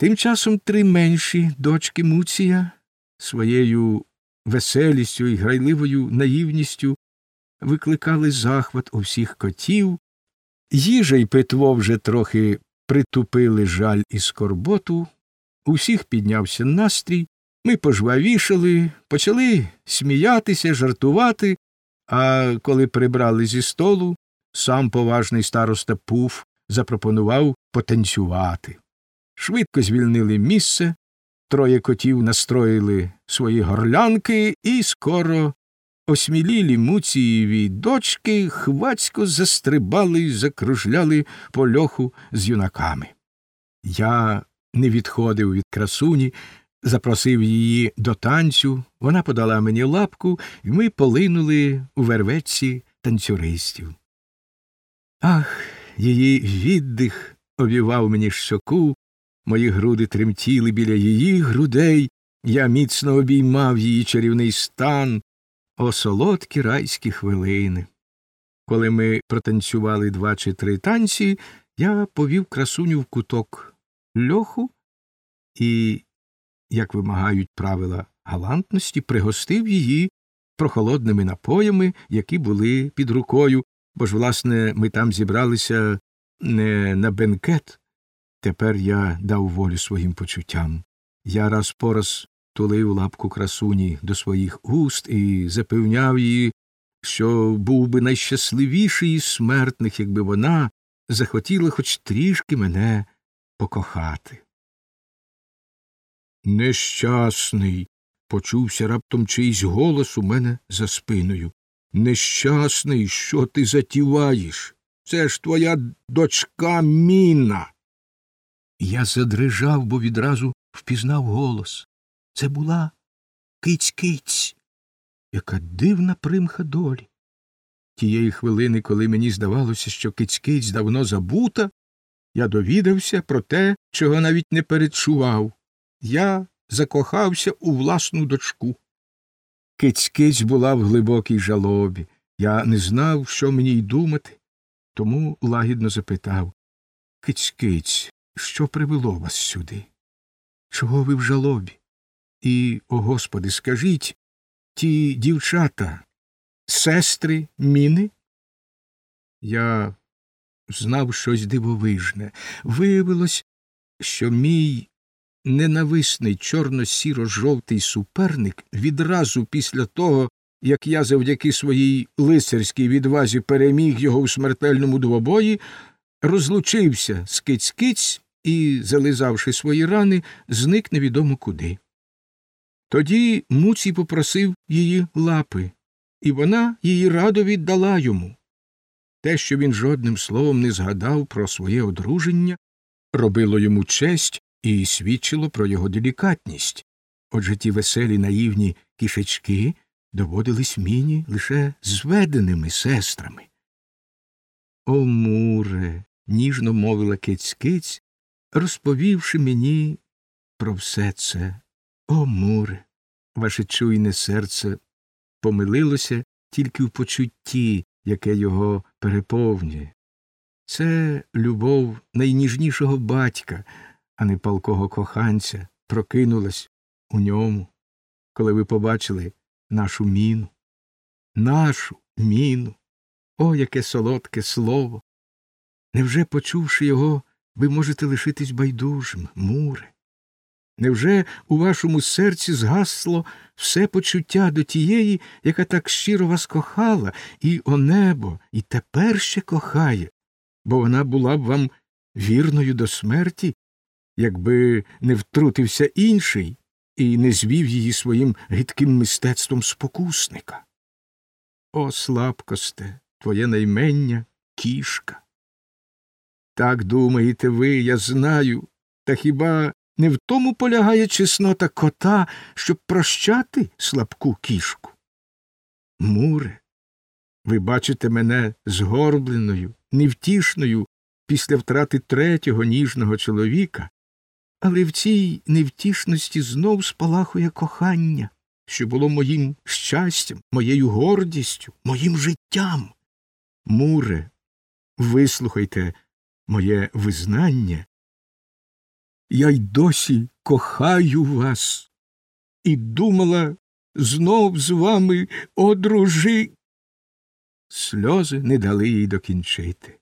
Тим часом три менші дочки Муція своєю веселістю і грайливою наївністю викликали захват у всіх котів, їжа й питво вже трохи притупили жаль і скорботу, у всіх піднявся настрій, ми пожвавішали, почали сміятися, жартувати, а коли прибрали зі столу, сам поважний староста Пуф запропонував потанцювати. Швидко звільнили місце, троє котів настроїли свої горлянки, і скоро осмілілі муцієві дочки хвацько застрибали й закружляли по льоху з юнаками. Я не відходив від красуні, запросив її до танцю, вона подала мені лапку, і ми полинули у вервечці танцюристів. Ах, її віддих обівав мені щоку, мої груди тремтіли біля її грудей, я міцно обіймав її чарівний стан, о солодкі райські хвилини. Коли ми протанцювали два чи три танці, я повів красуню в куток льоху і, як вимагають правила галантності, пригостив її прохолодними напоями, які були під рукою, бо ж, власне, ми там зібралися не на бенкет. Тепер я дав волю своїм почуттям. Я раз по раз тулив лапку красуні до своїх уст і запевняв її, що був би найщасливіший із смертних, якби вона захотіла хоч трішки мене покохати. Нещасний. почувся раптом чийсь голос у мене за спиною. Нещасний, що ти затіваєш? Це ж твоя дочка міна. Я задрижав, бо відразу впізнав голос. Це була киць-киць. Яка дивна примха долі. Тієї хвилини, коли мені здавалося, що киць-киць давно забута, я довідався про те, чого навіть не передчував. Я закохався у власну дочку. Киць-киць була в глибокій жалобі. Я не знав, що мені й думати, тому лагідно запитав Киць-киць, що привело вас сюди? Чого ви в жалобі? І, о Господи, скажіть ті дівчата, сестри міни? Я знав щось дивовижне. Виявилось, що мій ненависний чорно сіро жовтий суперник відразу після того, як я завдяки своїй лицарській відвазі переміг його у смертельному двобої, розлучився з киць-киць і, зализавши свої рани, зник невідомо куди. Тоді Муцій попросив її лапи, і вона її радо віддала йому. Те, що він жодним словом не згадав про своє одруження, робило йому честь і свідчило про його делікатність. Отже ті веселі наївні кішечки доводились міні лише зведеними сестрами. О, муре, ніжно мовила киць-киць, розповівши мені про все це. О, муре, ваше чуйне серце помилилося тільки в почутті, яке його переповнює. Це любов найніжнішого батька, а не палкого коханця, прокинулась у ньому, коли ви побачили нашу міну, нашу міну. О, яке солодке слово. Невже, почувши його, ви можете лишитись байдужим, муре? Невже у вашому серці згасло все почуття до тієї, яка так щиро вас кохала, і о небо, і тепер ще кохає, бо вона була б вам вірною до смерті, якби не втрутився інший і не звів її своїм гидким мистецтвом спокусника? О, слабкосте, твоє наймення кішка. Так думаєте ви, я знаю, та хіба не в тому полягає чеснота кота, щоб прощати слабку кішку? Муре, ви бачите мене згорбленою, невтішною після втрати третього ніжного чоловіка, але в цій невтішності знов спалахує кохання, що було моїм щастям, моєю гордістю, моїм життям. Муре, вислухайте моє визнання я й досі кохаю вас і думала знов з вами одружи. Сльози не дали їй докінчити.